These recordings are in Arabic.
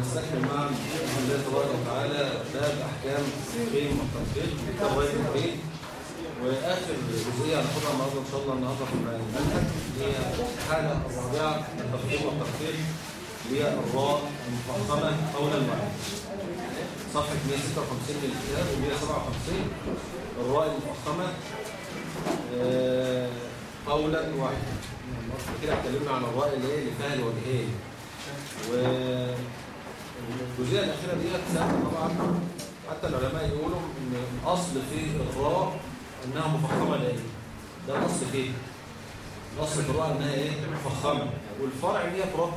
نستكمل مع بإذن الله تبارك وتعالى باب أحكام التقييم والتنفيذ والتوازن التقييم وآخر جزئية هناخدها النهارده إن شاء الله النهارده في المنهج هي الحالة الرابعة التقييم والتنفيذ هي الراء المفخمة قولا واحدا. صفحة 156 من الكتاب و 157 الراء المفخمة آه، قولا واحدا. كده اتكلمنا عن الراء اللي هي اللي فيها الوجهين والجزئيه الأخيرة ديت طبعا. حتى العلماء يقولوا إن الأصل في الراء إنها مفخمة ليه؟ ده الاصل فيه. الاصل في الراء إنها إيه؟ مفخمة. والفرع ان هي مرققه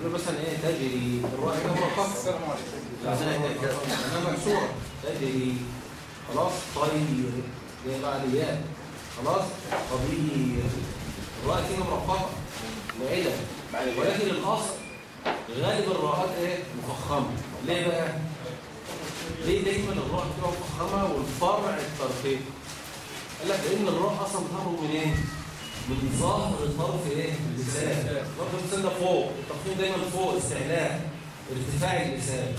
نقول مثلا إيه؟ تجري الراء هي مرققه السلام عليكم. انها مكسوره تجري. خلاص طير. زي بعد ياء خلاص طبير الراء فيها مرققه لعلة. ولكن الأصل غالب الراءات إيه؟ مفخمة. ليه بقى؟ ليه دايما الراء بتبقى مفخمة والفرع الترقيق قال لك لأن الراء أصلا بتخرج من إيه؟ من ظهر طرف إيه؟ اللسان. طرف اللسان ده فوق. التفخيم دايما فوق. استعلاء. ارتفاع اللسان.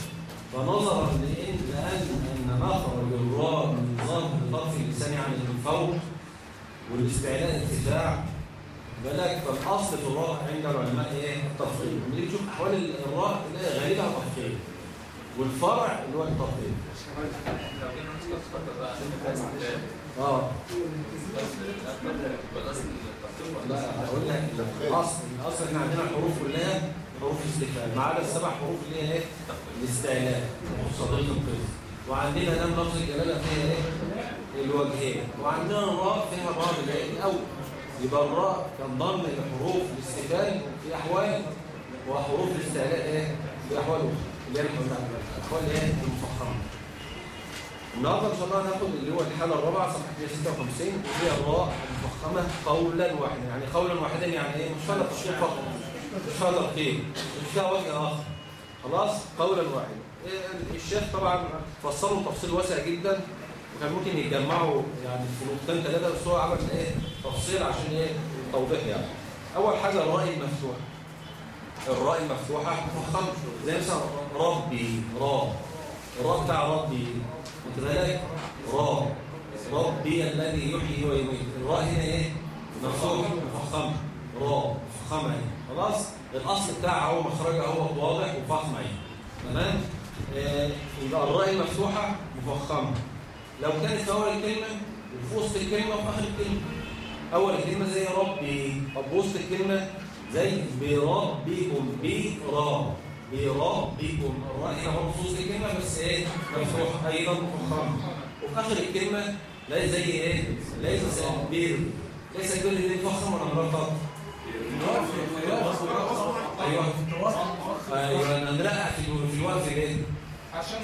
فنظرا لأن لأن أن مخرج الراء من ظهر طرف اللسان يعني من فوق. والاستعلاء ارتفاع. بالك فالأصل في الراء عند العلماء إيه؟ التفخيم لما تيجي تشوف أحوال الراء تلاقي غالبها تفخيم والفرع اللي هو بقى آه. لا هقول لك الأصل. الأصل إحنا عندنا الحروف كلها حروف استفهام ما عدا السبع حروف اللي هي إيه؟ الاستعلاء وصديق القسم وعندنا لام لفظ الجلالة فيها إيه؟ الوجهين. وعندنا الراء فيها بعض الايه الأول يبقى الراء تنضم حروف الاستفهام في أحوال وحروف الاستعلاء إيه؟ في أحوال أخرى، اللي هي الاحوال إيه؟ المفخمة. النهارده إن شاء الله هناخد اللي هو الحالة الرابعة صفحة 156 وهي الراء المفخمة قولا واحدا. يعني قولا واحدا يعني إيه؟ مش فيها تشكيل فقط مش فيها ترقيم مش فيها وجه آخر. خلاص؟ قولا واحدا. إيه، الشيخ طبعا فصلوا تفصيل واسع جدا. وكان ممكن يتجمعوا يعني في نقطتين ثلاثة بس هو عمل إيه؟ تفصيل عشان إيه؟ توضيح يعني. أول حاجة الراء المفتوحه الراء المفتوحه مفخمه زي مثلا ربي راء الراء بتاع ربي. خد بالك راء ربي الذي يحيي ويميت. الراء هنا إيه؟ مفتوحه مفخمه راء مفخمه اهي خلاص؟ الأصل بتاعها هو مخرجها هو واضح وفخمه اهي تمام؟ آه، يبقى الراء المفتوحه مفخمه لو كانت في اول الكلمة وفي وسط الكلمة وفي آخر الكلمة. أول الكلمة زي ربي. طب وسط الكلمة زي بربكم برا بربكم الراء هنا في وسط الكلمة بس إيه؟ مفتوحه أيضا مفخمه وفي آخر الكلمة لا زي إيه؟ ليس البر ليس البر دي مفخم ولا مرقق أيوه. أيوه. أنا نرقع في الوقف ليه عشان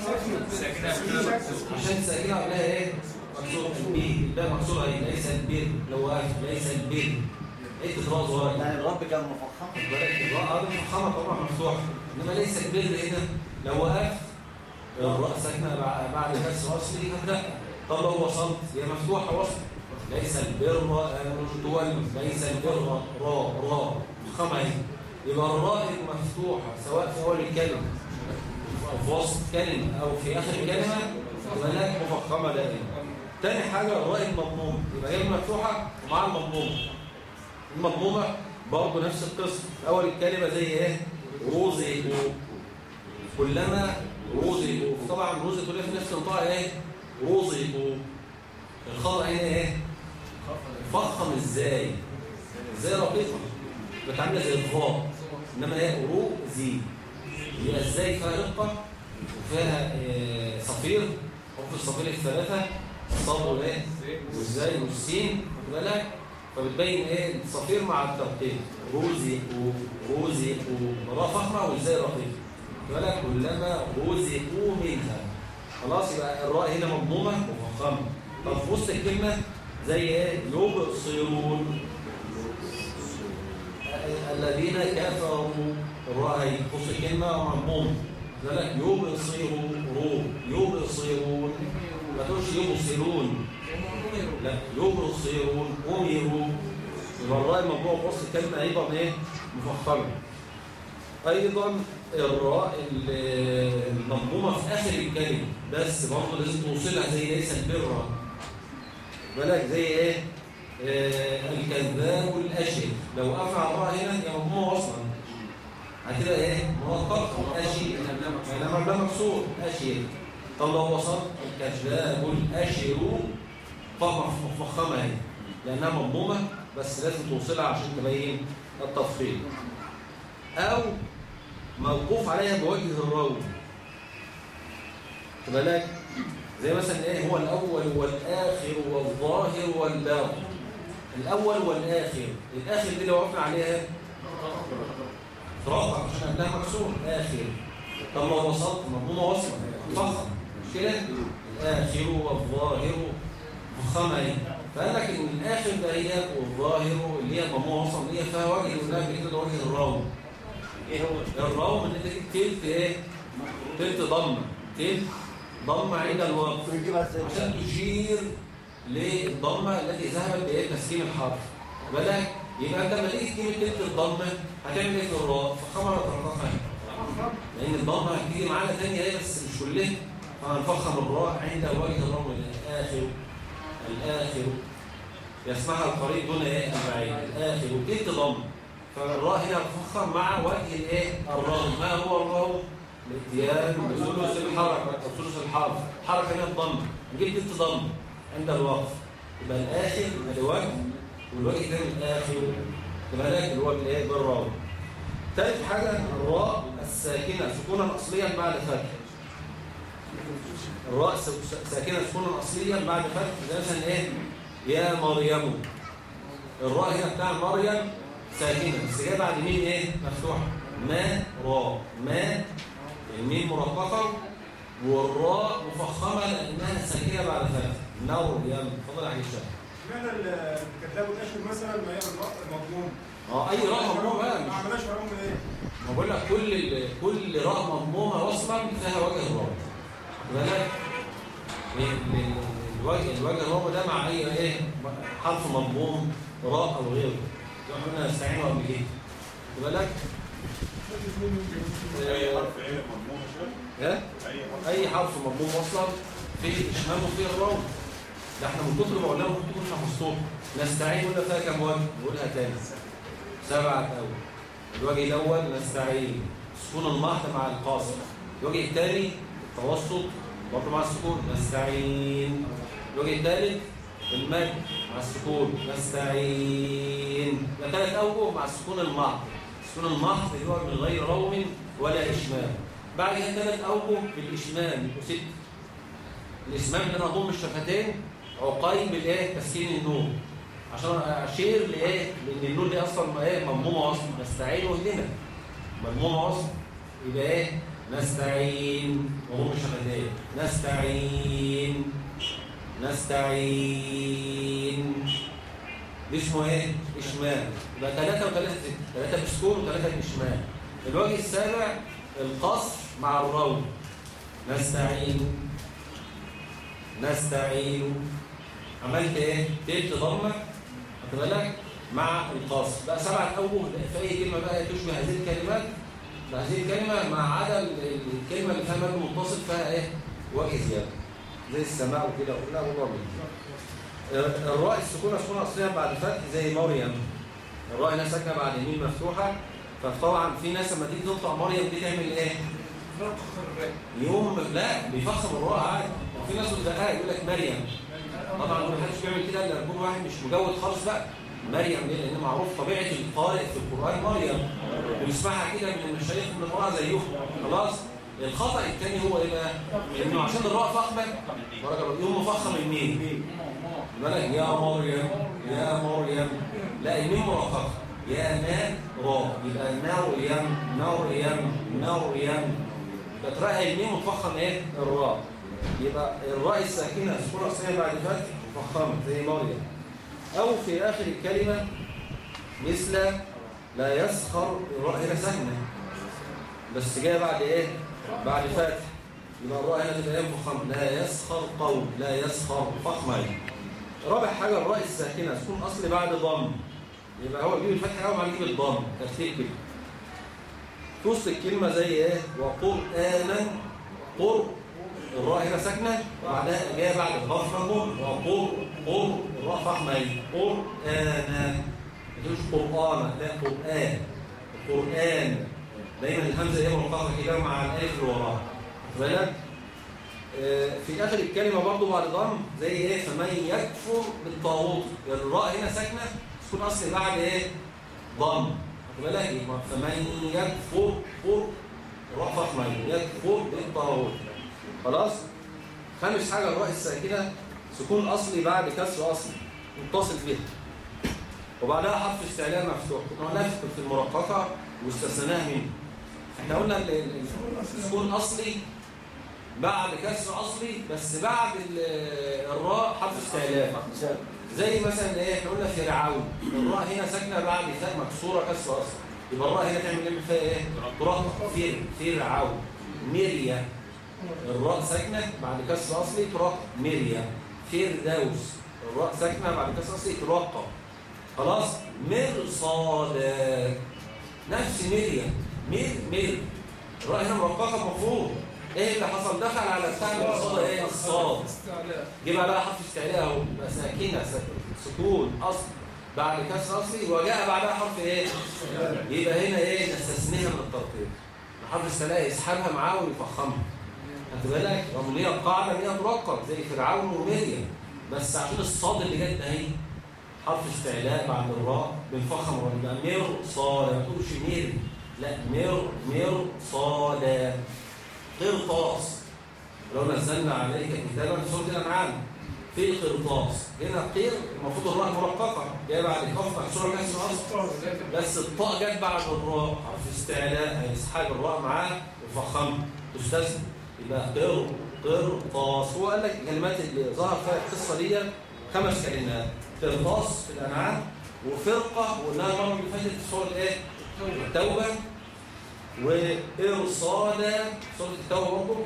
عشان قبلها إيه مكسور البي ده مكسور اهي ليس البر لو واقف ليس البر إيه تخلاص ورا؟ يعني الرب كان مفخم. الراء هذا مفخمه طبعا مفتوحه انما ليس البر هنا لو وقفت الراء ساكنه بع- بعد كسر اصلي هترقع طب لو وصلت هي مفتوحه وصل. ليس البر تولد ليس البر را را. مفخمه اهي يبقى الراء المفتوحه سواء في أول الكلمة. في وسط كلمة أو في آخر كلمة لك مفخمة دائما تاني حاجة الراء المضمومة يبقى هي المفتوحة ومع المضمومة المضمومة برضه نفس القصة أول الكلمة زي إيه؟ رزقوا كلما رزقوا طبعا رزقوا ليه في نفس النطاق إيه؟ رزقوا الخطأ هنا إيه؟ فخم إزاي؟ إزاي رقيقة؟ بتعمل زي الخاء إنما هي رزي يبقى إزاي فيها رقة وفيها آه، صفير حروف الصفير الثلاثة الصاد والايه والزاي والسين خد بالك؟ فبتبين إيه؟ الصفير مع الترقيق. رزقوا رزقوا راء فخمة والزاي رقيق خد بالك؟ كلما رزقوا منها. خلاص يبقى الراء هنا مضمومة ومفخمة طب في وسط الكلمة زي إيه؟ يبصرون. الذين كفروا. الرأي خص كلمة مضموم ذلك يبصرون يبصرون ما تقولش يبصرون لا يبصرون أمروا. يبقى مضموم في وسط الكلمة أيضا إيه؟ مفخمة أيضا الراء ال- المضمومه في آخر الكلمة بس برضه لازم توصلها زي ليس البر. بالك زي إيه؟ آه الكذاب الأشر. لو قفع الراء هنا يبقى مضمومه أصلا. هتبقى إيه؟ مرققه اشر إنما ده مكسور اشر طب لو وصلت الكذاب الاشر فمفخمه اهي لأنها مضمومة بس لازم توصلها عشان تبين التفخيم أو موقوف عليها بوجه الراوي خد بالك زي مثلا إيه؟ هو الأول والآخر والظاهر والباطن. الأول والآخر. الآخر دي لو وقفنا عليها. ترفع عشان قبلها مكسور. آخر. طب لو وصلت؟ مضمومه وصلا فخم مش كده؟ الآخر والظاهر فخمه فقال لك إن الآخر ده هي والظاهر اللي هي مضمومه وصلا اللي هي فيها وجه قلنا قبل كده وجه الراوي. إيه هو؟ الراوي ان انت تلت إيه؟ تلت ضمه تلت ضمه عند إزاي عشان تشير للضمه التي ذهبت بإيه؟ تسكين الحرف. بالك يبقى انت لما تيجي تجيب تلت الضمه هتعمل إيه في الراء؟ فخمره ترققها لأن الضمه هتيجي معانا ثانية إيه بس مش كلها فهنفخم الراء عند وجه الراء الآخر. الآخر. يسمعها القريب دون إيه؟ البعيد الآخر. وتلت ضم. فالراء هنا تفخم مع وجه الإيه؟ الراء. ما هو الراء؟ الاتيان بثلث الحركة ثلث الحرف. حركه هنا الضم. نجيب تلت ضم عند الوقف. يبقى الآخر الوجه والوجه ده الآخر يبقى ده اللي هو الايه بالراء ثالث حاجة الراء الساكنة سكونا اصليا بعد فتح. الراء س- ساكنة سكونا اصليا بعد فتح زي مثلا إيه؟ يا مريم. الراء هنا بتاع مريم ساكنة بس جاية بعد مين إيه؟ مفتوحة. ما راء ما الميم مرققة والراء مفخمة لأنها ساكنة بعد فتح. اتفضل يا حاج الشيخ. اشمعنى الكتاب الاشهر مثلا ما هي المضمون آه أي راء مضمومه بقى؟ ما مش عملناش علوم إيه؟ ما بقول لك كل كل راء مضمومه أصلا فيها وجه خد بالك؟ ال- ال- الوجه الوجه الراء ده مع أي إيه؟ حرف مضموم راء أو غيره. زي ما قلنا نستعينه قبل كده. خد بالك؟ أي حرف مضمون شيخ؟ ها أي حرف. مضموم أصلا في اشمام وفيه الراء ده إحنا من كتر ما قلنا ممكن تكون حفظتوه نستعين قلنا فيها كام وجه؟ نقولها تاني. سبعة أول. الوجه الأول نستعين سكون المحض مع القاصر الوجه الثاني التوسط برضه مع السكون نستعين الوجه الثالث المد مع السكون نستعين ده ثلاث أوجه مع السكون المحض السكون المحض اللي هو من غير روم ولا إشمام. بعد كده ثلاث أوجه بالإشمام. يبقوا ست الاسمام ان أنا اضم الشفتين. عقيب الآية تسكين النون عشان أشير لإيه لأن النون دي أصلا إيه؟ مضمومه أصلا. نستعين واهدنا مضمومه أصلا. يبقى إيه؟ نستعين. وضم الشفتين نستعين. نستعين. دي اسمه إيه؟ إشمال. يبقى ثلاثة وثلاثه ثلاثة بسكون وثلاثه بإشمال. الوجه السابع القصر مع الروض نستعين. نستعين. عملت إيه؟ تلت ضمه واخد بالك؟ مع القصر بقى سبعة اوجه في أي كلمة بقى تشبه هذه الكلمات هذه الكلمة ما عدا ال- الكلمة اللي فيها مد متصل فيها إيه؟ وجه زيادة. زي السماء وكده قلنا والله الراء السكون سكون اصليه بعد فتح زي مريم. الراء هنا ساكنه بعد يمين مفتوحة. فطبعا في ناس لما تيجي تنطق مريم دي تعمل إيه؟ يوم لا بيفخم الراء عادي. وفي ناس بتدققها يقول لك مريم. طبعا ما حدش بيعمل كده إلا يكون واحد مش مجود خالص بقى. مريم دي لأن معروف طبيعة القارئ في القرآن مريم. ويسمعها كده من المشايخ من القراء زيهم. خلاص؟ الخطأ الثاني هو إيه بقى؟ إنه عشان الراء فخمة يقوم مفخم الميم بالك يا مريم يا مريم. لا الميم مرققه يا ما را يبقى مريم مريم مريم بترقى الميم وتفخم إيه؟ الراء. يبقى الراء الساكنة سكون اصليه بعد فتح مفخمه زي مريم. أو في آخر الكلمة مثل لا يسخر الراء هنا ساكنه بس جاية بعد إيه؟ بعد فتح يبقى الراء هنا تبقى مفخمه لا يسخر قوم لا يسخر فخمة. يعني. رابع حاجة الراء الساكنة سكون اصلي بعد ضم. يبقى هو يجيب الفتح الأول بعد يجيب الضم ترتيب كده. في وسط الكلمة زي إيه؟ وقرآنا قر الراء هنا ساكنة وبعدها جاية بعد الخاف مضمون وقر قر الراء فخمة قرآنا ما تقولش قرآن لا قرآن القرآن. دايما الهمزة إيه مرتبطة كده مع الألف اللي وراها. واخد بالك؟ آه، في آخر الكلمة برضو بعد ضم زي إيه؟ فمن يكفر بالطاغوت. الراء هنا ساكنة تكون أصل بعد إيه؟ ضم. واخد بالك؟ فمن يكفر فر الراء فخمة يكفر بالطاغوت. خلاص؟ خامس حاجة الراء الساكنة سكون أصلي بعد كسر أصلي متصل بها وبعدها حرف استعلاء مفتوح. كنا قلنا في المرققة واستثناها منه إحنا قلنا ال- ال- السكون أصلي بعد كسر أصلي بس بعد ال- الراء حرف استعلاء زي مثلا إيه؟ إحنا قلنا فرعون. الراء هنا ساكنة بعد ثاء مكسورة كسر أصلي. يبقى الراء هنا تعمل إيه؟ فيها إيه؟ فرعون. مريا الراء ساكنة بعد كسر اصلي ترقق مريا. فردوس الراء ساكنة بعد كسر اصلي ترقق خلاص؟ مرصاد نفس مريم مير مير. الراء هنا مرققة المفروض إيه اللي حصل؟ دخل على بتاع المرصاد إيه؟ الصاد. جه بعدها حرف استعلاء اهو. يبقى ساكنة ساك- سكون أصل. بعد كسر اصلي وجاء بعدها حرف إيه؟ يبقى هنا إيه؟ نستثنيها من الترتيب. حرف استعلاء يسحبها معاه ويفخمها. خدت بالك؟ رغم إن هي القاعده إن هي زي فرعون ومريم بس عشان الصاد اللي جت اهي حرف استعلاء بعد الراء الراء يبقى مير صاد ما تقولش مير لا مير مير صاد. قرطاس لو نزلنا عليك كتابا في سورة الأنعام. في قرطاس هنا قير المفروض الراء مرققة. جاية بعد كف مكسوره كسر أصل. بس الطاء جت بعد الراء. حرف استعلاء هيسحب الراء معاه. وفخم. تستثنى يبقى قر قرطاس هو قال لك الكلمات اللي ظهر فيها القصة دي خمس كلمات. قرطاس في الأنعام وفرقة وقلناها المره اللي فاتت في سورة إيه؟ التوبة. وإرصادا سورة التوبة برضه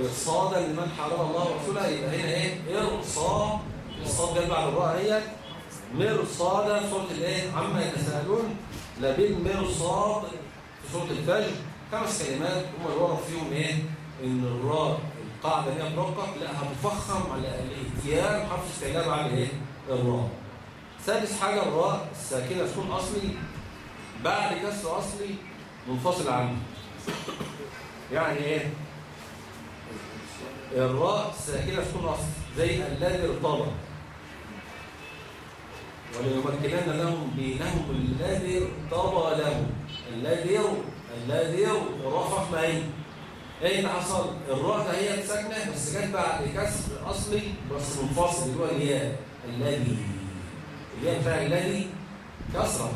إرصادا لمن حارب الله ورسوله. يبقى هنا إيه؟ إرصاد الصاد جت بعد الراء هي. مرصادا سورة الإيه؟ عما يتساءلون. لبالمرصاد في سورة الفجر. خمس كلمات. هم اللي ورد فيهم إيه؟ إن الراء القاعدة هي مرقق لا هتفخم على الاتيان حرف استعلاء بعد إيه؟ الراء. سادس حاجة الراء الساكنة سكون أصلي بعد كسر أصلي منفصل عنه. يعني إيه؟ الراء الساكنة سكون أصلي زي الذي ارتضى وليمكنن لهم دينهم الذي ارتضى لهم الذي الذي رفع معين إيه اللي حصل؟ الراء هي ساكنة بس جت بعد كسر أصلي بس منفصل اللي هو الياء الذي الياء بتاع الذي كسرة.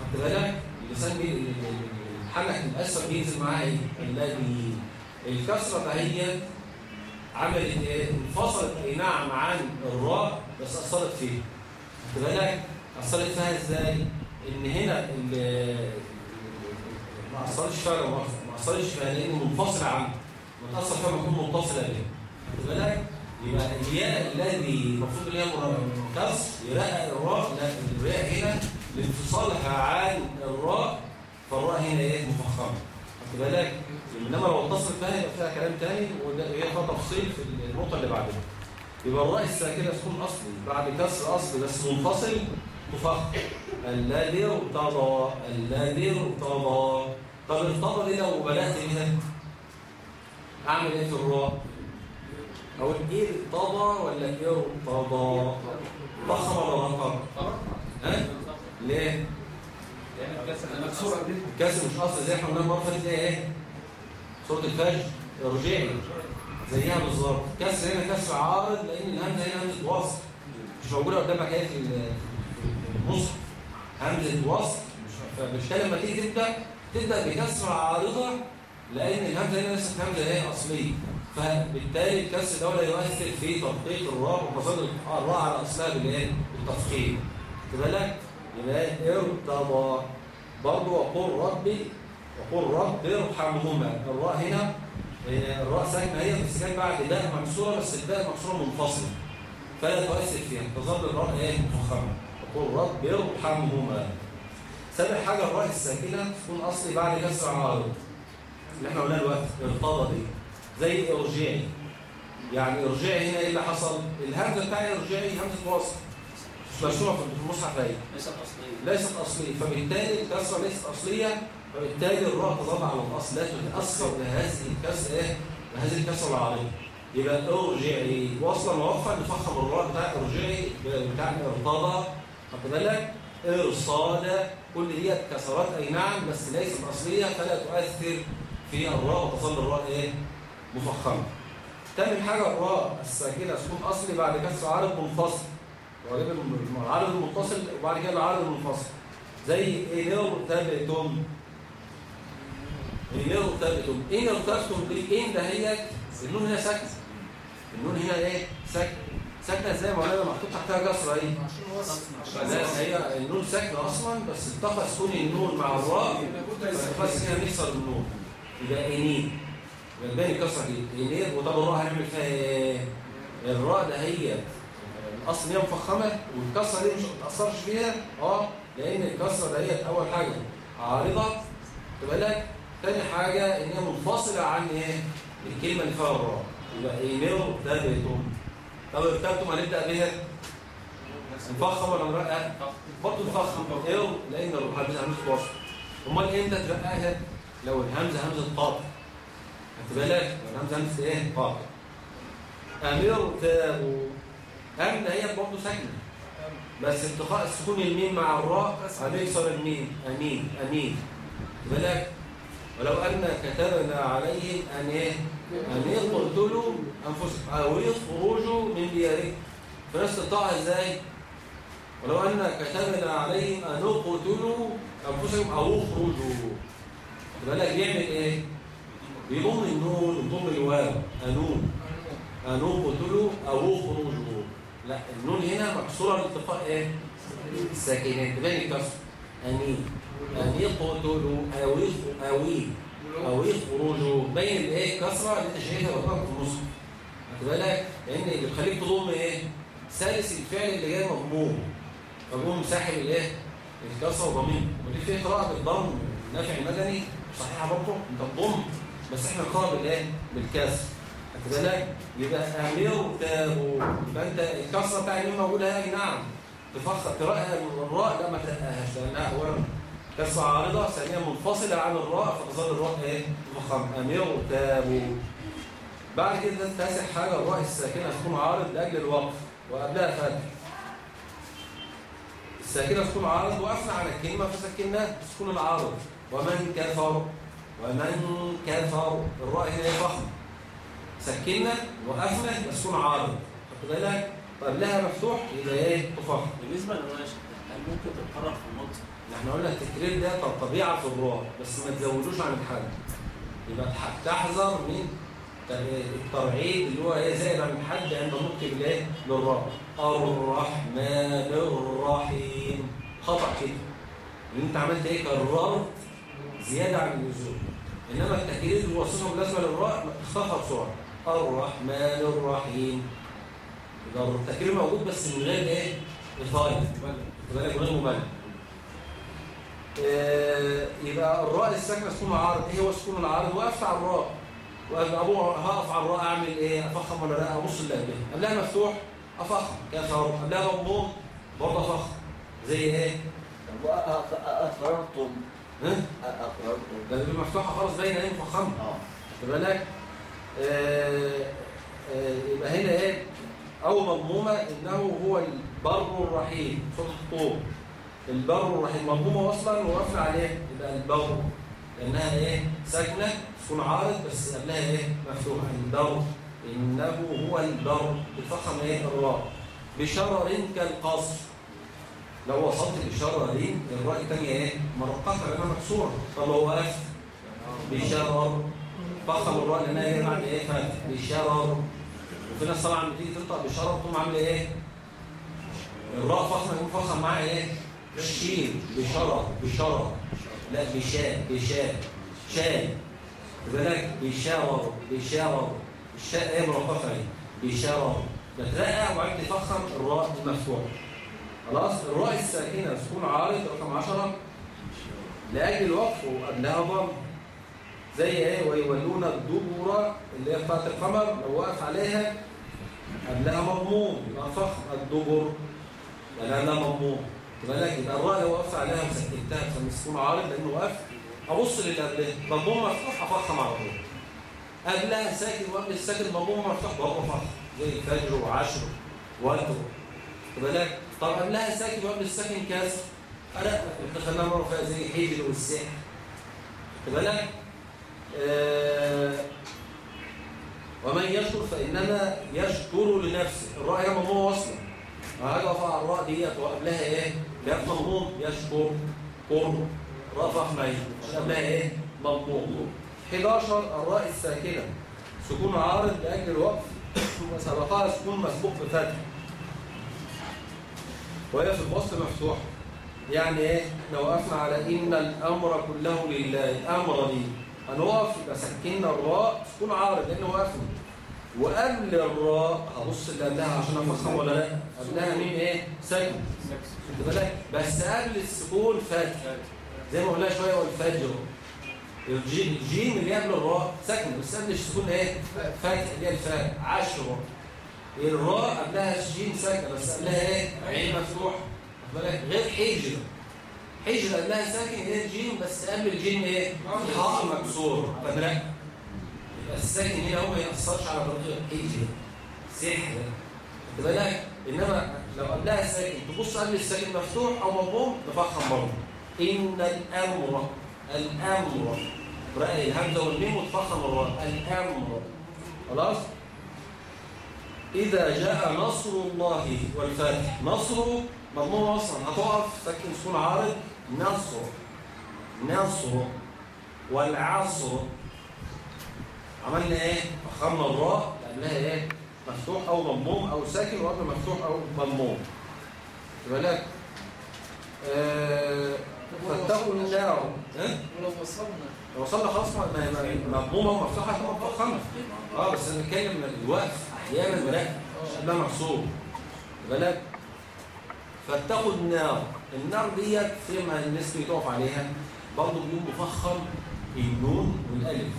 خدت بالك؟ اللسان الحلق الأسفل بينزل معاه إيه؟ الذي. الكسرة ده هي عملت إيه؟ انفصلت اي نعم عن الراء بس أثرت فيه خدت بالك؟ أثرت فيها إزاي؟ إن هنا ما أثرش فيها اثرش فيها لأن منفصل عنه ما تاثر فيها بتكون متصله بيه خد بالك؟ يبقى الياء الذي المفروض إن هي كسر يرقق الراء لا الراء هنا لانفصالها عن الراء فالراء هنا إيه؟ مفخمة. خد بالك؟ إنما لو اتصلت بها يبقى فيها كلام تاني وهي فيها تفصيل في النقطة اللي بعدها. يبقى الراء الساكنة تكون اصلي بعد كسر اصلي بس منفصل تفخم الذي ارتضى الذي ارتضى. طب ارتضى دي لو بدأت بها اعمل إيه في الراء أقول إيه ارتضى ولا ارتضى ضخم ولا رقم ها؟ ليه؟ الكسر مش اصل زي إحنا قلنا المرة اللي فاتت إيه؟ سورة الفجر. ارجعي زيها بالظبط. كسر هنا كسر عارض لأن الهمزة هنا همزة وصل. مش موجودة قدامك إيه في ال- في المصحف همزة وصل. فبالتالي لما تيجي تبدأ تبدا بكسر عارضه لأن الهمزة هنا لسه همزة إيه أصلية. فبالتالي الكسر ده يؤثر في تدقيق الراء وتصل الراء على اصلها بالايه بالتفخيم خد بالك؟ يبقى ارتضى. برضه وقل ربي وقل رب ارحمهما. الراء هنا آه، الراء ساكنة هي بس كان بعد باء مكسورة بس الباء مكسورة منفصلة. فلا تؤثر فيها. تظل الراء إيه؟ مفخمة. وقل رب ارحمهما. سابع حاجة الراء الساكنه تكون اصلي بعد كسر عارض اللي إحنا قلناه دلوقتي ارتضى دي زي ارجعي يعني ارجعي هنا إيه اللي حصل؟ الهمزه بتاعي ارجعي همزه وصل مش مرسومه في المصحف اهي ليست اصليه ليست اصليه فبالتالي الكسرة ليست أصلية فبالتالي الراء تظل على الأصل. لا تتأثر بهذه الكسرة إيه؟ بهذه الكسرة العارضه يبقى ارجعي وصلا ووقفا نفخم الراء بتاع ارجعي بتاع ارتضى خد بالك؟ إرصاد كل دي كسرات اي نعم بس ليست أصلية فلا تؤثر في الراء وتظل الراء إيه؟ مفخمة. تاني حاجة الراء الساكنة تكون أصلي بعد كسر عارض منفصل. غالبا العارض المتصل وبعد كده العارض المنفصل زي إيه؟ ارتبتم إيه ارتبتم ان ارتبتم دي ان دهيت النون هنا ساكنة. النون هنا إيه؟ ساكنة. ساكنه إزاي؟ مولانا محطوط تحتها كسره إيه عشان لا هي النون ساكنه أصلا بس التقى سكون النون مع الراء فالفاس هنا نكسر النون يبقى انين يبقى الكسره دي انين وطب الراء هنعمل فيها إيه؟ الراء ده هي الأصل هي مفخمة والكسره دي مش ما تاثرش فيها آه لأن الكسره ده هي أول حاجة. عارضة. خد بالك تاني حاجة إن هي منفصلة عن إيه؟ الكلمة اللي فيها الراء. يبقى إيه ارتبتم طب ارتبتم هنبدا بيها؟ نفخم ولا نرقق؟ برضه نفخم إيه؟ لأن الهمزه همزه وصل أمال إمتى ترققها؟ لو الهمزة همزة قاطع خدت بالك؟ الهمزة همزة إيه؟ قاطع أمير تابوا أم ده هي برضه ساكنة. بس انتقاء السكون الميم مع الراء هنكسر الميم. أمين أمين. بالك؟ ولو أن كتبنا عليهم أن إيه أن يقتلوا أنفسهم أو يخرجوا من ديارهم. فنفس الطاعة إزاي؟ ولو أن كتبنا عليهم أن اقتلوا أنفسهم أو اخرجوا خد بالك بيعمل إيه؟ بيضم النون ويضم الواو أنون أن اقتلوا أو اخرجوا لا النون هنا مكسورة الالتقاء إيه؟ الساكنات تبان الكسر. أنين أن يقتلوا أو يخ- أو يخرجوا بين الإيه كسرة اللي أنت شايفها قدامك في النص. خد بالك؟ لأن اللي بيخليك تضم إيه؟ ثالث الفعل اللي جاي مضموم فبقوم ساحب الإيه؟ الكسرة وضمين ودي فيها قراءه بالضم نافع المدني صحيحة برضه. أنت بتضم بس إحنا نقرا بالإيه؟ بالكسر. خدت بالك؟ يبقى تابوا يبقى انت الكسرة بتاع الميم موجودة اهي نعم. تفخر تقراها الراء لا ما تلقاهاش لأنها اولا كسره عارضه ثانيا منفصلة عن الراء فتظل الراء إيه؟ أمير تابوا بعد كده تاسع حاجة الراء الساكنة تكون عارض لأجل الوقف. وقبلها فتح الساكنة تكون عارض وقفنا على الكلمة فسكناها تكون العارض. ومن كفر؟ ومن كفر؟ الراء هنا هي فخمة سكننا وقفنا يبقى تكون عارض. خد بالك؟ وقبلها مفتوح يبقى إيه؟ تفخم بالنسبة للروايه هل ممكن تتكرر في النطق؟ إحنا قلنا التكرير ده طب طبيعة في الراء بس ما تزودوش عن الحد. يبقى تح- تحذر من الترعيد اللي هو إيه زائد عن الحد عند النطق بالإيه؟ للراء الرحمن الرحيم. خطأ كده. اللي أنت عملت إيه؟ كررت زيادة عن اللزوم. إنما التكرير اللي هو صفة بالنسبة للراء اختفى بسرعة. الرحمن الرحيم. التكرير موجود بس من غير إيه؟ اثاره من غير مبالغه آه، يبقى الراء الساكنه سكون عارض إيه هو سكون العارض وقفت على الراء. وابوه هقف على الراء أعمل إيه؟ أفخم ولا لا؟ أبص اللي قبلها. قبلها مفتوح أفخم. كسر قبلها مضموم برضه أفخم. زي إيه؟ أقررتم ها؟ أقررتم ده اللي مفتوحة خالص باينه إيه؟ مفخمة. آه. خد بالك؟ آه، آه، يبقى هنا إيه؟ أو مضمومة إنه هو البر الرحيم. صوت الطور. البر الرحيم. مضمومه أصلا وقفنا عليه يبقى البر. لأنها إيه؟ ساكنة تكون عارض بس قبلها إيه؟ مفتوحة. البر. إنه هو البر. بتفخم إيه؟ الراء. بشرر كالقصر. لو وصلت بشرر الراء الثانية إيه؟ مرققة لأنها مكسورة. طب لو وقفت؟ بشرر. فخم الراء لأنها هي بعد إيه؟ فتح بشرر. وفي ناس طبعا بتيجي تنطق بشرر تقوم عاملة إيه؟ الراء فخمه يقوم فخم معاها إيه؟ الشين بشرر بشرر لا بشاء. بشاء. شاء. بالك بشرر بشرر الشاء إيه مرققه إيه بشرر بترقع وبعدين تفخم الراء المفتوحه خلاص؟ الراء الساكنة سكون عارض رقم 10 لأجل الوقف وقبلها ضم. زي إيه؟ ويولون الدبر اللي هي بتاعت القمر لو وقف عليها قبلها مضموم يبقى فخم الدبر. لانها مضموم يبقى لك يبقى الراء لو وقفت عليها وسكتها فمسكون عارض لأنه وقف. أبص للي قبلها مضموم مفتوح افخم على طول قبلها ساكن وقبل الساكن مضموم مفتوح برضه فخم زي الفجر وعشر وتر يبقى لك طب قبلها ساكن وقبل الساكن كسر لا دخلنا مره فيها زي حجر والسحر. يبقى لك آه ومن يشكر فإنما يشكر لنفسه الراء هي مضمومة وصلا هذا رفع الراء ديت وقبلها إيه؟ مضموم. يشكر. قر رفع عشان قبلها إيه؟ مضموم. 11 الراء الساكنة. سكون عارض لأجل الوقف. وسبقها سكون مسبوق بفتح. وهي في الوصل مفتوحة يعني إيه؟ لو وقفنا على إن الأمر كله لله. الأمر دي هنقف يبقى سكننا الراء سكون عارض. لأنه وقفنا. وقبل الراء هبص اللي قبلها عشان افخم ولا لا؟ قبلها مين إيه؟ سكن خد بالك بس قبل السكون فتح زي ما قلنا شوية والفجر الجيم اللي قبل الراء سكن بس قبل السكون إيه؟ فتح اللي هي الفاء عشر الراء قبلها الجيم ساكنه بس قبلها إيه؟ عين مفتوح. خد بالك غير حجر. حجر قبلها ساكن هي الجيم بس قبل الجيم إيه؟ حاء مكسور خد بالك الساكن هنا هو ما يأثرش على طريق الحجر سحر خد بالك؟ إنما لو قبلها ساكن تبص قبل الساكن مفتوح أو مضموم تفخم برضه. إن الأمر الأمر. رأي الهمزة والميم وتفخم الراء. الأمر. خلاص؟ إذا جاء نصر الله والفتح. نصر مضموم أصلا هتقف ساكن سكون عارض. نصر. نصر. والعصر. عملنا إيه؟ فخمنا الراء قبلها إيه؟ مفتوح أو مضموم أو ساكن وقبل مفتوح أو مضموم يبقى لك آه فاتقوا النار ولو وصلنا. لو وصلنا خلاص مضمومه ومفتوحه تبقى مفخمه آه بس أنا بتكلم الوقف أحيانا بلاقي قبلها محصور يبقى لك فاتقوا النار. النار ديت في ما الناس بتقف عليها. برضه بيقوم مفخم النون والألف.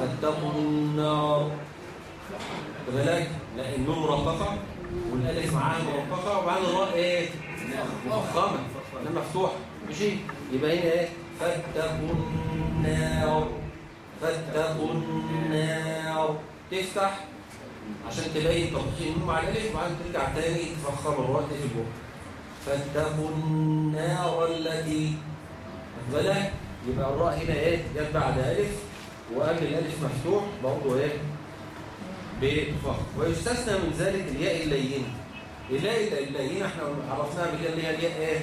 فاتقوا النار. بالك لا النون مرققه والالف معاها مرققه وبعد الراء إيه؟ مفخمه لا مفتوحة. ماشي؟ يبقى هنا إيه؟ فاتقوا النار. فاتقوا النار. تفتح عشان تبين تفخيم النون مع الألف وبعدين ترجع تاني تفخم الراء في البوق فاتقوا النار التي بالك يبقى الراء هنا إيه؟ جت بعد ألف. وقبل الالف مفتوح. برضه إيه؟ بفخر ويستثنى من ذلك الياء اللينه الياء اللينه إحنا عرفناها بالله اللي هي الياء إيه؟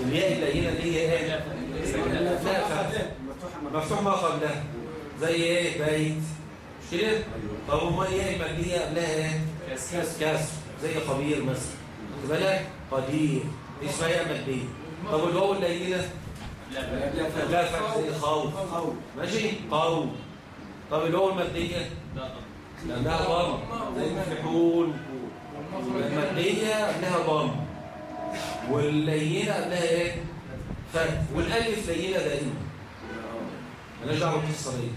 الياء اللينه اللي هي إيه؟ مفتوح ما قبلها. زي إيه؟ بيت. مش كده طب امال الياء الماديه قبلها إيه؟ كسر زي قبير مثلا. بالك؟ قدير. دي اسمها ياء ماديه طب الواو اللينه لا زي خوف ماشي قوم طب الواو الماديه لانها ضم زي مفلحون الماديه قبلها ضم واللينه قبلها إيه فتح والالف لينه دائما مالهاش دعوه بالقصة دي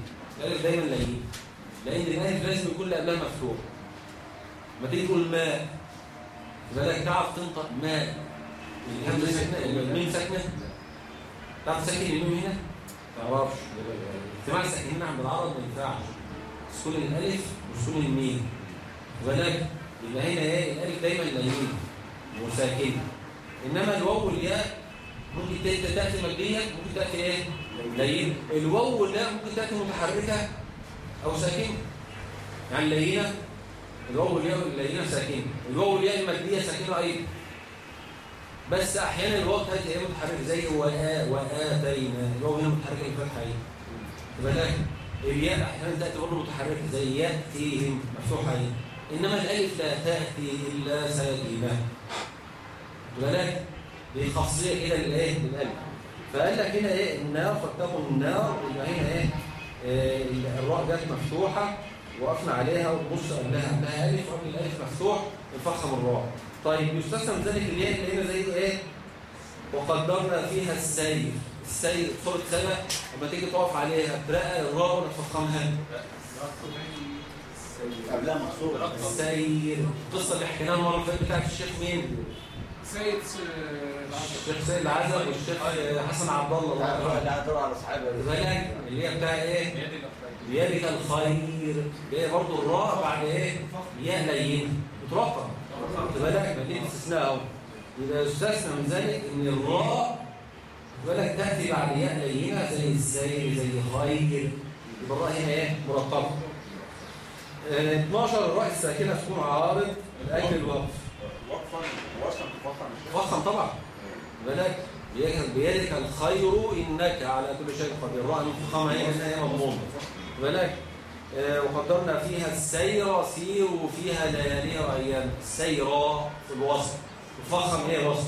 الالف دايما لين لأن الالف لازم يكون اللي قبلها مفتوح ما تيجي تقول ماء بالك تعرف تنطق ماء الهمزه ساكنه الميم ساكنه تعرف تسكن الميم هنا؟ ما تعرفش. اجتماع الساكنين عند العرب ما ينفعش. سكون الألف وسكون الميم بالك يبقى هنا إيه الألف دايما لين وساكنه إنما الواو والياء ممكن تأتي ماديه ممكن تأتي إيه؟ لين. الواو والياء ممكن تأتي متحركة أو ساكنة. يعني لينة. الواو والياء اللينه ساكنة. الواو والياء الماديه ساكنة أيضا. بس أحيانا الواو إيه متحركة زي وآ وآتينا الواو هنا الفتحه إيه؟ بالك الياء. أحيانا تاتي برضه متحركة زي ياتيهم مفتوحة إيه؟ إنما الألف لا تأتي إلا ساكنه بالك دي خاصيه كده للإيه؟ للألف. فقال لك هنا إيه؟ النار فاتقوا النار يبقى هنا إيه, إيه الراء جت مفتوحة. وقفنا عليها وبص قبلها قبلها الف قبل الألف مفتوح الفخم الراء طيب يستثنى من ذلك الياء اللي هنا زي إيه؟ وقدرنا فيها السير. السير صورة سنة لما تيجي تقف عليها ترقى الراء ولا تفخمها قبلها مقصود السير. القصة اللي حكيناها المرة اللي فاتت بتاعت الشيخ مين؟ سيد العشر الشيخ سيد العزب والشيخ حسن عبد الله. الله يرحمه. اللي على اللي هي بتاع إيه؟ بيدك الخير. هي برضه الراء بعد إيه؟ ياء لين مترقم خد بالك؟ مدينة استثناء أهو. يبقى يستثنى من ذلك إن الراء بالك تأتي بعد ياء لينه زي السير زي خير يبقى الراء هنا إيه؟ آه، 12 الراء الساكنة تكون عارض لأجل الوقف. وقفا الشيخ فخم طبعا. بالك بيدك الخير إنك على كل شيء قدير. الراء المفخمه هي مضمونة. بالك آه، وقدرنا فيها السير سيروا فيها لياليها وأيام. السير في الوسط. الفخم هي الوسط؟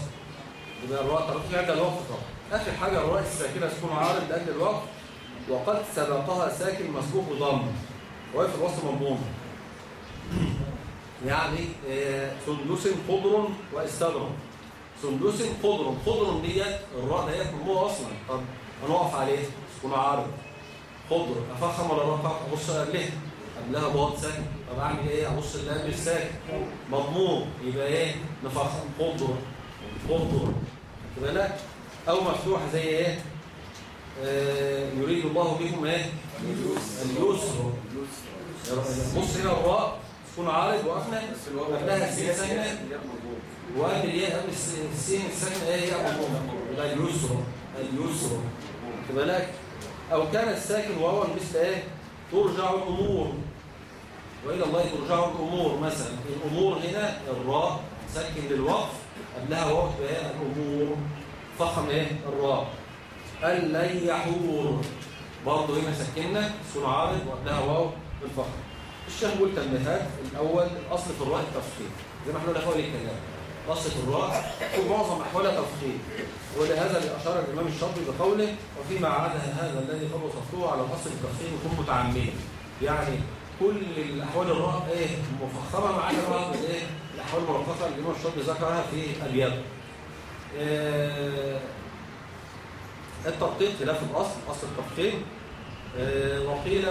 يبقى الراء ترفع عند الوقت آخر حاجة الراء الساكنة تكون عارض لأجل الوقت. وقد سبقها ساكن مسبوق بضم. وهي في الوسط مضمون يعني آه، سندس خضر واستبرق سندس خضر. خضر ديت الراء ديت مضمومه أصلا. طب هنقف عليه. تكون عارض. خضر أفخم ولا رفع أبص قبلها قبلها ضاد ساكن. طب أعمل إيه؟ أبص اللام الساكن مضموم يبقى إيه؟ نفخم. خضر خضر خد بالك أو مفتوحه زي إيه؟ آه يريد الله بكم إيه؟ اليسر. بص هنا الراء تكون عارض وقفنا. قبلها السين ساكنة. وقبل الياء قبل الس- السين الساكنة إيه؟ هي اليسر. اليسر. خد بالك أو كان الساكن واوا مثل إيه؟ ترجع الأمور. وإلى الله ترجع الأمور مثلا. الأمور هنا الراء سكن للوقف. قبلها واو إيه؟ الأمور. فخم إيه؟ الراء. اللي يحور برضه هنا سكننا. سكون عارض. وقبلها واو بالفخم الشيخ بيقول تنبيهات؟ الأول الاصل في الراء التفخيم زي ما إحنا قلنا اول الكلام الاصل في الراء. في معظم أحوالها تفخيم ولهذا اللي اشار الإمام الشاطبي بقوله وفيما عدا هذا الذي قد وصفته على الاصل التفخيم يكون متعمدا يعني كل الأحوال الراء إيه مفخمه ما عدا بعض الايه الأحوال المرققه اللي الإمام الشاطبي ذكرها في ابياته آه، التدقيق خلاف الأصل أصل التفخيم آه، وقيل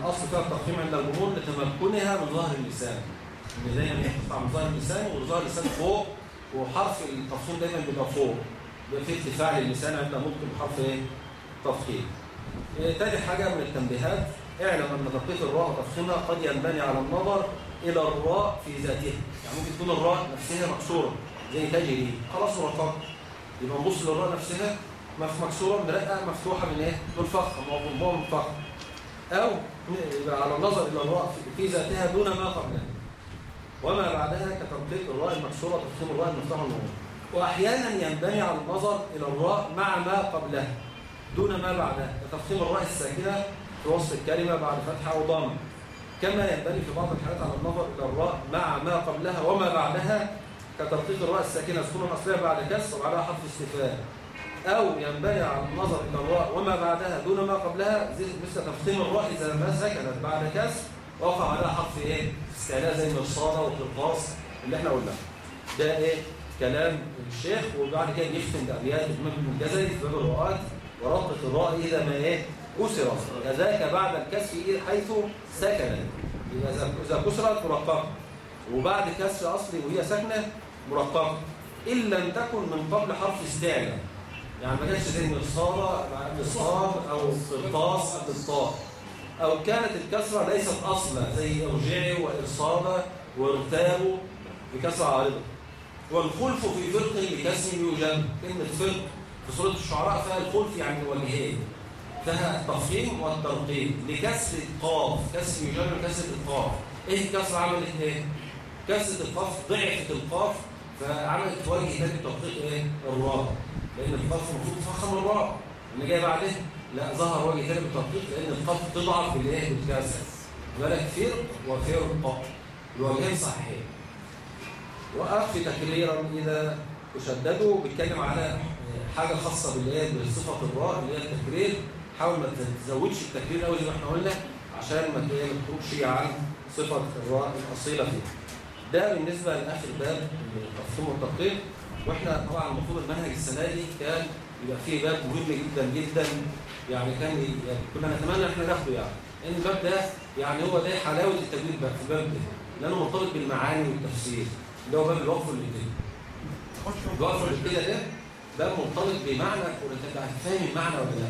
الأصل فيها التفخيم عند الجمهور لتمكنها من ظهر اللسان. إن دايما بتطلع من ظهر اللسان وظهر اللسان فوق وحرف التفخيم دايما بيبقى فوق. بيبقى في ارتفاع للسان عند ممكن بحرف إيه؟ تفخيم. آه، تاني حاجة من التنبيهات اعلم أن تدقيق الراء وتفخيمها قد ينبني على النظر إلى الراء في ذاتها. يعني ممكن تكون الراء نفسها مكسورة زي تجري. خلاص مرققه يبقى نبص للراء نفسها مف- مكسورة مرقة مفتوحة من إيه؟ من الفخم أو من الفخم أو يبقى على النظر إلى الراء في- ذاتها دون ما قبلها. وما بعدها كتنطيق الراء المكسورة تفخيم الراء المفتوحة من وأحيانا ينبني على النظر إلى الراء مع ما قبلها دون ما بعدها كتفخيم الراء الساكنة في وسط الكلمة بعد فتحه أو ضم كما ينبني في بعض الحالات على النظر إلى الراء مع ما قبلها وما بعدها كترقيق الراء الساكنة سكون أصلية بعد كسر وبعدها حرف استفهام أو ينبني على النظر إلى الراء وما بعدها دون ما قبلها مثل تفخيم الراء إذا ما سكنت بعد كسر وقع عليها حرف إيه؟ استعلاء زي الصادة والقرطاس اللي إحنا قلناه. ده إيه؟ كلام الشيخ وبعد كده بيختم بأبيات ابن الجزري في باب الرؤات ورقة الراء إذا ما إيه؟ كسرت كذاك بعد الكسر حيث سكنت. إذا- كسرت مرققة. وبعد كسر أصلي وهي ساكنة مرققة. إن لم تكن من قبل حرف استعلاء يعني ما كانش زي الصادة قبل الصاد أو القرطاس قبل الطاء. أو كانت الكسرة ليست أصلا زي ارجعي وإرصادة وارتابوا بكسرة عارضة. والخلف في فرق لكسر يوجد كلمة فرق في سورة الشعراء فيها الخلف يعني الوجهين فيها التفخيم والترقيم لكسر القاف كسر يوجد وكسر القاف. إيه الكسرة عملت إيه؟ كسرة القاف ضعفت القاف فعملت وجه تاني تطبيق إيه؟ الراء. لأن القاف المفروض تفخم الراء. اللي جاي بعدها لا ظهر وجه تاني بالتطبيق لأن القاف تضعف بالإيه؟ بالكسر. بالك فرق وفرق. الوجهين صحيحين. وأخفي تكريرا إذا تشددوا بيتكلم على حاجة خاصة بالإيه بصفة الراء اللي هي التكرير. حاول ما تزودش التكرير قوي زي ما إحنا قلنا عشان ما تخرجش عن صفة الراء الأصيلة فيه. ده بالنسبة لآخر باب التفخيم والتدقيق وإحنا طبعا المفروض المنهج السنة دي كان يبقى فيه باب مهم جدا جدا يعني كان يعني كنا نتمنى إحنا ناخده يعني. لأن الباب ده يعني هو ده حلاوة التجويد بقى في الباب ده لأنه مرتبط بالمعاني والتفسير. اللي هو باب الوقف والابتداء الوقف والابتداء ده باب مرتبط بمعنى انت فاهم المعنى ولا لا؟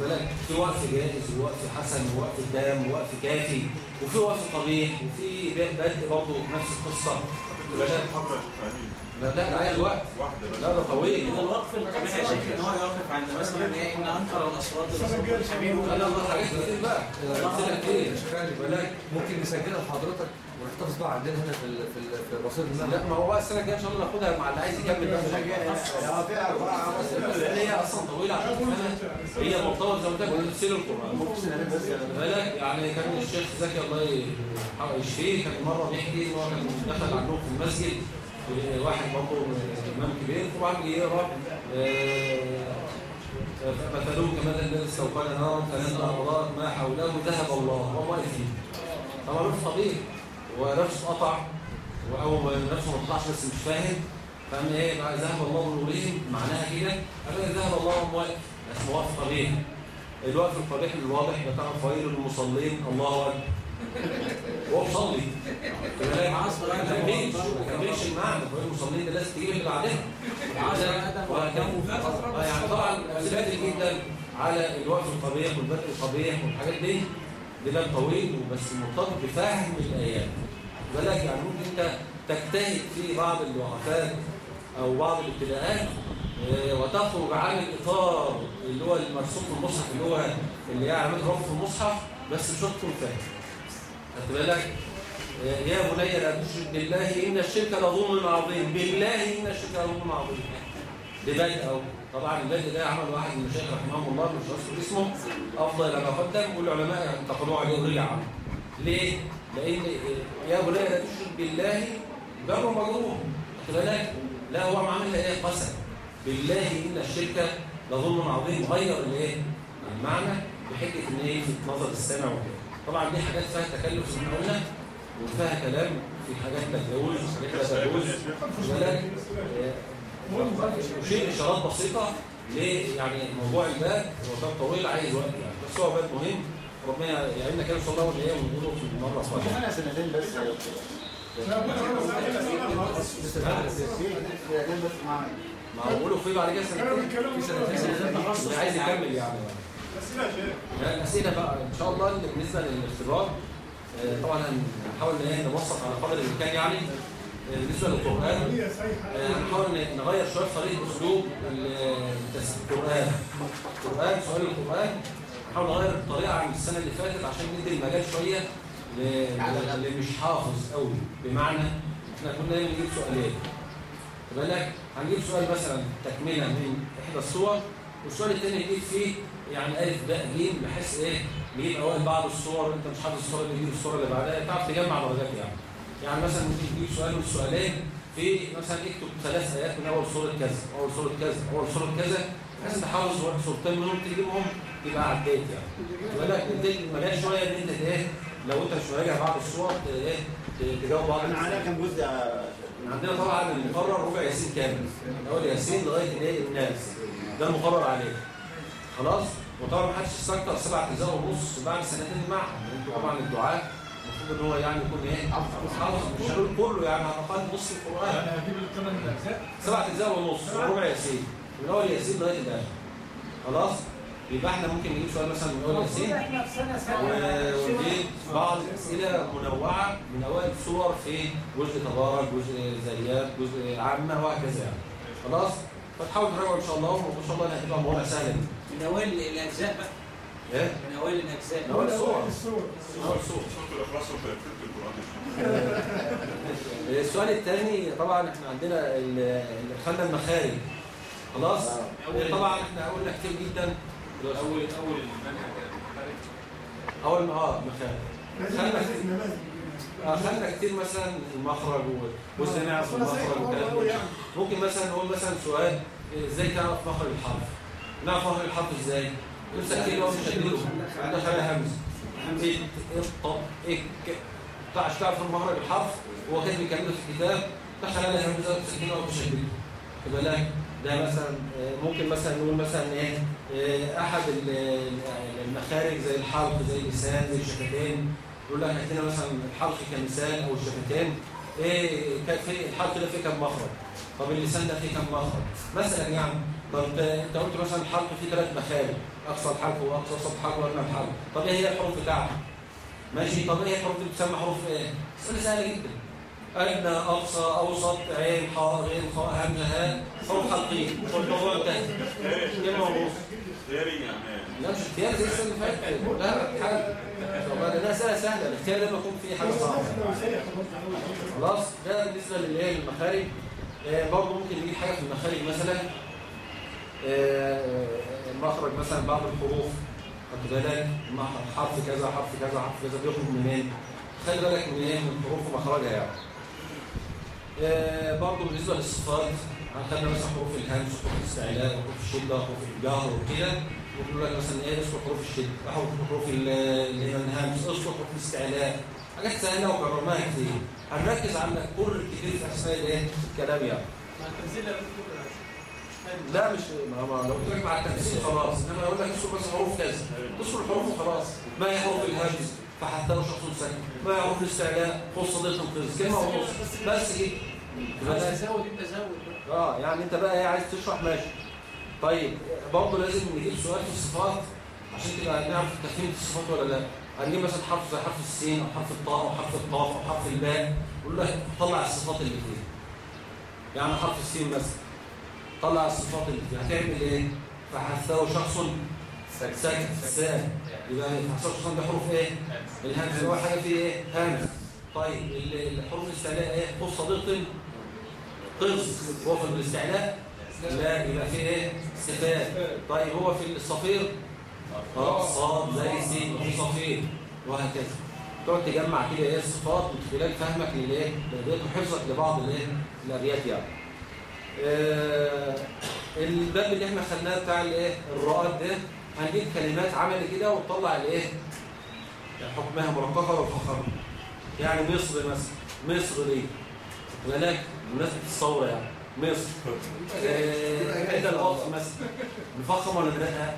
بالك في وقف جائز ووقف حسن ووقف تام ووقف كافي وفي وقف قبيح وفي بدء برضه نفس القصة بالك؟ لا ده عايز وقت لا ده طويل. الوقف القبيح يا شيخ إن هو يوقف عند مثلا إيه إن أنكر الأصوات للصوت الحبيب لا لا حاجات كتير بقى. خلي خد بالك ممكن نسجلها لحضرتك ونحتفظ بقى عندنا هنا في ال- في ال- في رصيد المنهج لا ما هو بقى السنة الجاية إن شاء الله ناخدها مع اللي عايز يكمل بقى هي أصلا طويلة عشان هي مرتبطه زي ما قلت لك. القران بالك يعني كان الشيخ زكي الله ي- يشفيه كان مرة بيحكي إن هو كان دخل عندهم في المسجد. واحد برضه امام كبير طبعا بيقرا مثلهم كمثل الذي استوقد نارا فلما اضاءت ما حوله. ذهب الله وهو واقف فيه. طبعا نفس طبيعي ونفسه قطع أو نفسه ما طلعش بس مش فاهم. فقام إيه بقى ذهب الله بنورهم معناها كده قال ذهب الله واقف. اسمه وقف قبيح الوقف القبيح الواضح بتاع فويل المصلين. الله أكبر. هو مصلي ما كملش ما كملش المعنى. فويل المصلين ده لازم تجيب اللي بعدها. وهكذا. آه، يعني طبعا كتير جدا على الوقف القبيح والبدء القبيح والحاجات دي. ده طويل وبس مرتبط بفهم الآيات. بالك يعني ممكن أنت تجتهد في بعض الوقفات أو بعض الابتداءات آه، وتخرج عن الإطار اللي هو المرسوم في المصحف اللي هو اللي هي الرفع في المصحف بس هتكون فاهم. خدت بالك؟ يا بني لا تشرك بالله إن الشرك لظلم عظيم. بالله إن الشرك لظلم عظيم. ده أو طبعا البدء ده عمل واحد من المشايخ رحمهم الله مش هذكر اسمه. أفضل ما قدم والعلماء انتقدوه عليه ورجع عنه ليه؟ لأن يا بني لا تشرك بالله بر مجروح. خد بالك؟ لا هو عامل إيه؟ قسم. بالله إن الشرك لظلم عظيم. غير الايه؟ المعنى بحجة إن إيه نظر السامع وكده. طبعا دي حاجات فيها تكلف زي ما قلنا وفيها كلام في حاجات تجاوز وحاجات لا تجاوز. بالك أشير إشارات بسيطة ليه يعني موضوع الباب هو باب طويل عايز وقت يعني. بس هو باب مهم. ربنا يعيننا كده إن شاء الله واللي هي ونقوله في المرة القادمة أنا سنتين بس. بس. معانا ما هو بقوله في بعد كده سنتين في سنتين. عايز يكمل يعني. لا، الأسئلة بقى إن شاء الله اللي بالنسبة للاختبار آه، طبعا هنحاول إيه نوثق على قدر الإمكان يعني آه، هي صحيحة. آه، هنحاول نغير شوية طريقة أسلوب القرآن. القرآن سؤال القرآن نحاول نغير الطريقة عن السنة اللي فاتت عشان ندي المجال شوية اللي مش حافظ قوي. بمعنى إحنا كنا دايما نجيب سؤالين. بالك هنجيب سؤال مثلا تكملة من إحدى الصور والسؤال الثاني نجيب فيه يعني الف باء جيم بحيث إيه؟ نجيب اوائل بعض الصور أنت مش حافظ الصورة دي تجيب الصورة اللي بعدها تعرف تجمع درجات يعني. يعني مثلا ممكن تجيب سؤال والسؤالين في مثلا اكتب ثلاث آيات من أول سورة كذا أول سورة كذا أول سورة كذا بحيث إنت حافظ صورتين منهم تجيبهم تبقى عديت يعني. اديك المجال شوية إن أنت إيه؟ لو أنت مش مراجع بعض الصور إيه؟ تجاوب بعض إحنا عليها. كام جزء عندنا طبعا المقرر ربع ياسين كامل. من أول ياسين لغاية الايه الناس. ده المقرر عليه. خلاص؟ وطبعا ما حدش يستكتر سبع اجزاء ونص بعد سنتين المعهد. أنتوا طبعا الدعاء المفروض إن هو يعني يكون إيه؟ حافظ مش هنقول كله يعني على الأقل نص القرآن. أنا هجيب الثمان أجزاء. سبع اجزاء ونص ربع ياسين. من أول ياسين لغاية الآخر خلاص؟ يبقى إحنا ممكن نجيب سؤال مثلا من أول ياسين. ونجيب بعض الاسئله منوعة من أوائل الصور في جزء تبارك جزء زيات جزء عامة وهكذا يعني. خلاص؟ فتحاول تراجعوا إن شاء الله وإن شاء الله هتبقى الموضوع سهل. من أوائل الأجزاء بقى. إيه؟ من أوائل الأجزاء من اول الصور. الصور. من اول الصور القرآن. السؤال الثاني طبعا إحنا عندنا ال- ال- خدنا المخارج. خلاص؟ طبعا إحنا قلنا كتير جدا. أول أول المنهج. أول ما آه مخارج خدنا كتير. نماذج آه، كتير مثلا المخرج و- وازاي نعرف المخرج والكلام ده. ممكن مثلا نقول مثلا سؤال إزاي تعرف مخرج الحرف؟ نعرف مخرج الحرف إزاي؟ نمسك كده ومش هتديله عندها خليها همزه اط اك تعرف تعرف مخرج الحرف هو كان بيكمل في الكتاب. دخل عليها همزه ومش هتديله خد بالك ده مثلا آه، ممكن مثلا نقول مثلا إيه آه، أحد ال- المخارج زي الحلق زي اللسان زي الشفتين. يقول لك هات لنا مثلا الحلق كمثال أو الشفتين. إيه كان في الحلق ده فيه كم مخرج؟ طب اللسان ده فيه كم مخرج؟ مثلا يعني طب انت انت قلت مثلا الحلق فيه ثلاث مخارج. أقصى الحلق وأقصى وسط الحلق وادنى الحلق طب إيه هي الحروف بتاعها ماشي. طب إيه الحروف اللي بتسمى حروف إيه؟ اسئله سهله جدا. أدنى أقصى أوسط عين حاء غين خاء همزه هاء حروف حلقيه والموضوع انتهى كلمه ونص اختياري يعني لا مش اختيار زي السنة اللي فاتت لا حل طب ده سهله سهله الاختيار لما يكون فيه حاجة صعبة. خلاص. ده بالنسبة للايه للمخارج آه، برضه ممكن نجيب حاجة في المخارج مثلا. آه، مخرج مثلا بعض الحروف خد بالك؟ حرف كذا حرف كذا حرف كذا بيخرج منين؟ خلي بالك من إيه؟ من الحروف ومخرجها يعني. آه، برضه بالنسبة للصفات خدنا مثلا حروف الهمس وحروف الاستعلاء وحروف الشدة وحروف الجهر وكده. ويقول لك مثلا إيه؟ اذكر حروف الشدة حروف حروف ال- اللي هي الهمس اذكر حروف الاستعلاء. حاجات سهلة وكررناها كتير. هنركز على كل كتير في اسماء الإيه؟ الكلام يعني. لا مش ما لو قلت لك مع التمثيل خلاص إنما أقول لك اذكر بس حروف كذا اذكر الحروف وخلاص. ما هي حروف الهمس فحتى لو شخص ساكن ما هي حروف الاستعلاء خص صديق القز كلمة ونص بس كده. عايز تزود انت زود. آه يعني انت بقى إيه عايز تشرح؟ ماشي. طيب برضه لازم نجيب سؤال في الصفات عشان تبقى نعرف تفهيم الصفات ولا لا. هنجيب مثلا حرف زي حرف السين أو حرف الطاء أو حرف القاف أو حرف الباء. نقول له طلع الصفات اللي فيه يعني حرف السين مثلا طلع الصفات اللي هتعمل إيه؟ فحثه شخص ساكت. ساكت. يبقى حثه شخص ده حروف إيه؟ الهمز. هو حاجة فيه إيه؟ همز. طيب ال- الحروف الاستعلاء إيه؟ خذ صديق قرص. هو في الاستعلاء؟ لا يبقى فيه إيه؟ استفاد طيب هو في الصفير؟ آه صاد زي سين في صفير. وهكذا. تقعد تجمع كده إيه الصفات من خلال فهمك للإيه؟ للابيات وحفظك لبعض الإيه؟ الأبيات يعني. الباب اللي إحنا خدناه بتاع الايه الراءات ده هنجيب كلمات عملي كده وتطلع الايه حكمها مرققة وفخرة. يعني مصر مثلا مصر دي. بالك بمناسبة الثورة يعني مصر. آه، عند الوقت مثلا. مفخم ولا لا؟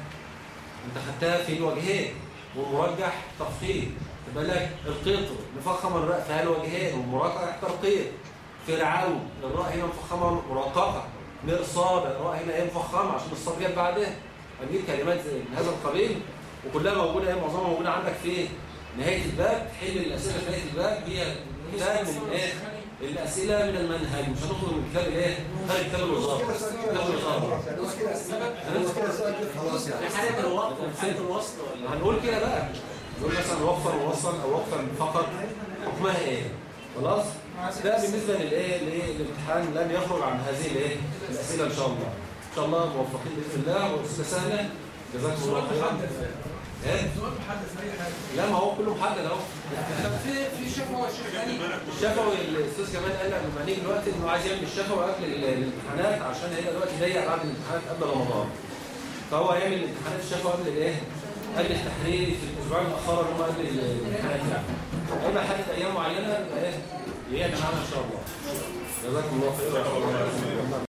انت خدتها في الوجهين والمرجح تفخيم خد بالك القطر مفخم الراء فيها الوجهين والمرجح ترقيق فرعون الراء هنا مفخمة مرققة. مرصاد الراء هنا إيه مفخمة عشان الصاد جت بعدها. هنجيب كلمات زي من هذا القبيل وكلها موجودة إيه معظمها موجودة عندك في نهاية الباب. تحل الأسئلة في نهاية الباب هي كتاب من إيه الأسئلة من المنهج. مش هتخرج من كتاب الايه خارج كتاب الوزاره كتاب الوزاره خلاص يعني حالة الوقت الوصل ولا؟ هنقول كده بقى. نقول مثلا وقفا ووصلا أو وقفا فقط. حكمها إيه؟ خلاص؟ ده بالنسبة للإيه؟ الامتحان لن يخرج عن هذه الإيه؟ الأسئلة إن شاء الله. إن شاء الله موفقين بإذن الله. واسئله سهلة جزاكم الله خيرا. إيه؟ سؤال محدد في أي حاجة. لا ما هو كله محدد أهو. طب في في ثاني الشفوي الأستاذ كمال قال لما نيجي دلوقتي إنه عايز يعمل الشفوي قبل ال- الامتحانات عشان هيبقى دلوقتي ضيق بعد الامتحانات قبل رمضان. فهو هيعمل الامتحانات الشفوي قبل الإيه؟ قبل التحريري في الاسبوعين الآخر اللي هم قبل الامتحانات يعني. هيبقى حدد أيام معينة يبقى إيه؟ يعمل معانا إن شاء الله جزاكم الله خيرا